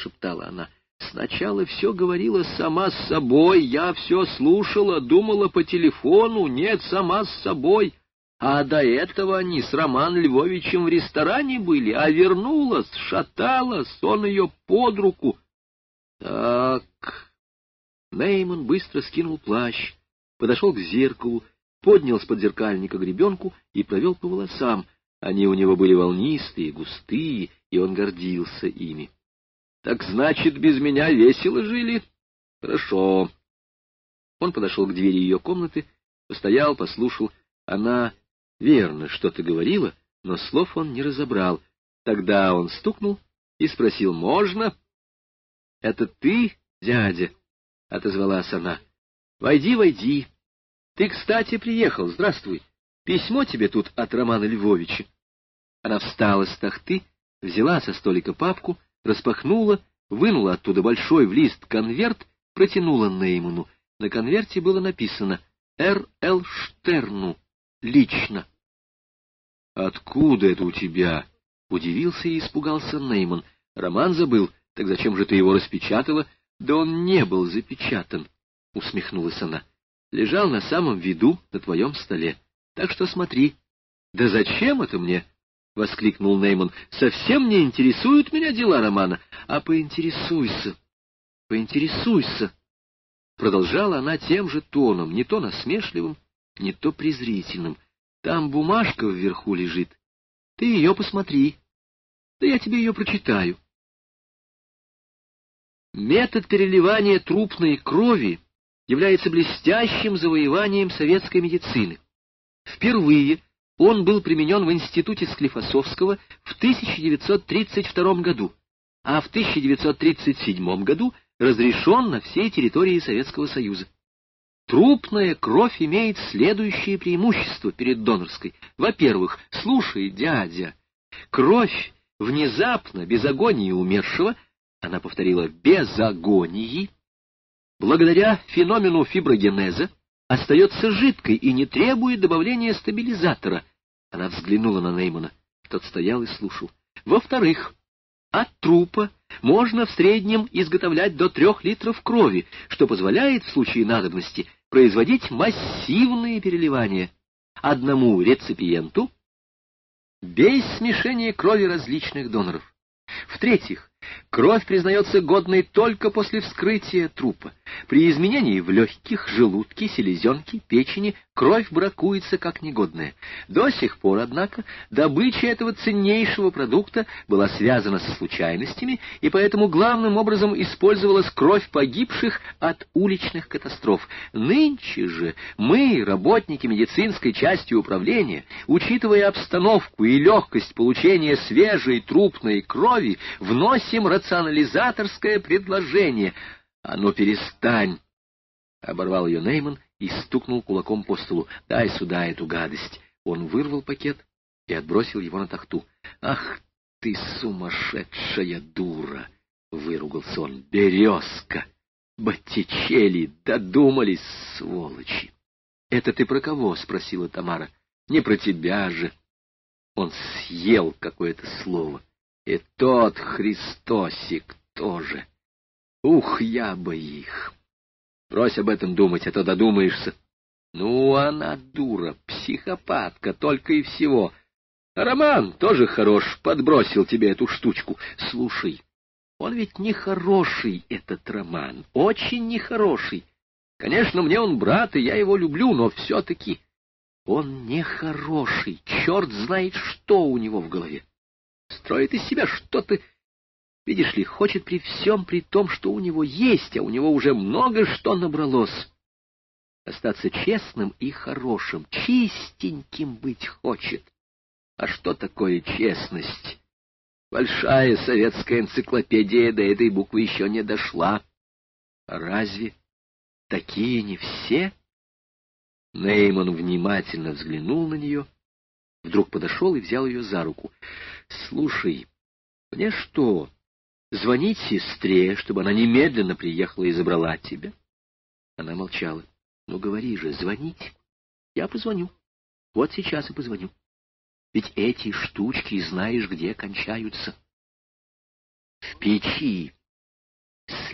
шептала она. Сначала все говорила сама с собой, я все слушала, думала по телефону, нет, сама с собой. А до этого они с Роман Львовичем в ресторане были, а вернулась, шаталась, он ее под руку. Так... Нейман быстро скинул плащ, подошел к зеркалу, поднял с подзеркальника гребенку и провел по волосам. Они у него были волнистые, густые, и он гордился ими. — Так значит, без меня весело жили? — Хорошо. Он подошел к двери ее комнаты, постоял, послушал. Она верно что-то говорила, но слов он не разобрал. Тогда он стукнул и спросил, «Можно?» «Это ты, дядя?» — отозвалась она. «Войди, войди. Ты, кстати, приехал. Здравствуй. Письмо тебе тут от Романа Львовича». Она встала с тахты, взяла со столика папку, распахнула, вынула оттуда большой в лист конверт, протянула Нейману. На конверте было написано «Р. Л. Штерну. Лично». «Откуда это у тебя?» — удивился и испугался Нейман. «Роман забыл. Так зачем же ты его распечатала?» «Да он не был запечатан», — усмехнулась она. «Лежал на самом виду на твоем столе. Так что смотри». «Да зачем это мне?» — воскликнул Нейман. «Совсем не интересуют меня дела романа. А поинтересуйся, поинтересуйся». Продолжала она тем же тоном, не то насмешливым, не то презрительным. Там бумажка вверху лежит. Ты ее посмотри. Да я тебе ее прочитаю. Метод переливания трупной крови является блестящим завоеванием советской медицины. Впервые он был применен в Институте Склифосовского в 1932 году, а в 1937 году разрешен на всей территории Советского Союза. Трупная кровь имеет следующее преимущество перед донорской. Во-первых, слушай, дядя, кровь внезапно, без агонии умершего, она повторила «без агонии», благодаря феномену фиброгенеза, остается жидкой и не требует добавления стабилизатора. Она взглянула на Неймана. Тот стоял и слушал. Во-вторых, от трупа можно в среднем изготовлять до трех литров крови, что позволяет в случае надобности производить массивные переливания одному реципиенту без смешения крови различных доноров. В-третьих, Кровь признается годной только после вскрытия трупа. При изменении в легких, желудке, селезенке, печени кровь бракуется как негодная. До сих пор, однако, добыча этого ценнейшего продукта была связана со случайностями, и поэтому главным образом использовалась кровь погибших от уличных катастроф. Нынче же мы, работники медицинской части управления, учитывая обстановку и легкость получения свежей трупной крови, вносим рационализаторское предложение. — А ну, перестань! — оборвал ее Нейман и стукнул кулаком по столу. — Дай сюда эту гадость. Он вырвал пакет и отбросил его на тахту. — Ах ты, сумасшедшая дура! — выругался он. — Березка! Боттичели! Додумались, сволочи! — Это ты про кого? — спросила Тамара. — Не про тебя же. Он съел какое-то слово. И тот Христосик тоже. Ух, я бы их! Брось об этом думать, а то додумаешься. Ну, она дура, психопатка, только и всего. Роман тоже хорош, подбросил тебе эту штучку. Слушай, он ведь нехороший, этот Роман, очень нехороший. Конечно, мне он брат, и я его люблю, но все-таки он нехороший. Черт знает, что у него в голове. Строит из себя что-то Видишь ли, хочет при всем при том, что у него есть, а у него уже много что набралось. Остаться честным и хорошим, чистеньким быть хочет. А что такое честность? Большая советская энциклопедия до этой буквы еще не дошла. А разве такие не все? Нейман внимательно взглянул на нее, вдруг подошел и взял ее за руку. — Слушай, мне что, звонить сестре, чтобы она немедленно приехала и забрала тебя? Она молчала. Ну, говори же, звонить. Я позвоню. Вот сейчас и позвоню. Ведь эти штучки знаешь, где кончаются. В печи.